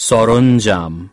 সরঞ্জাম।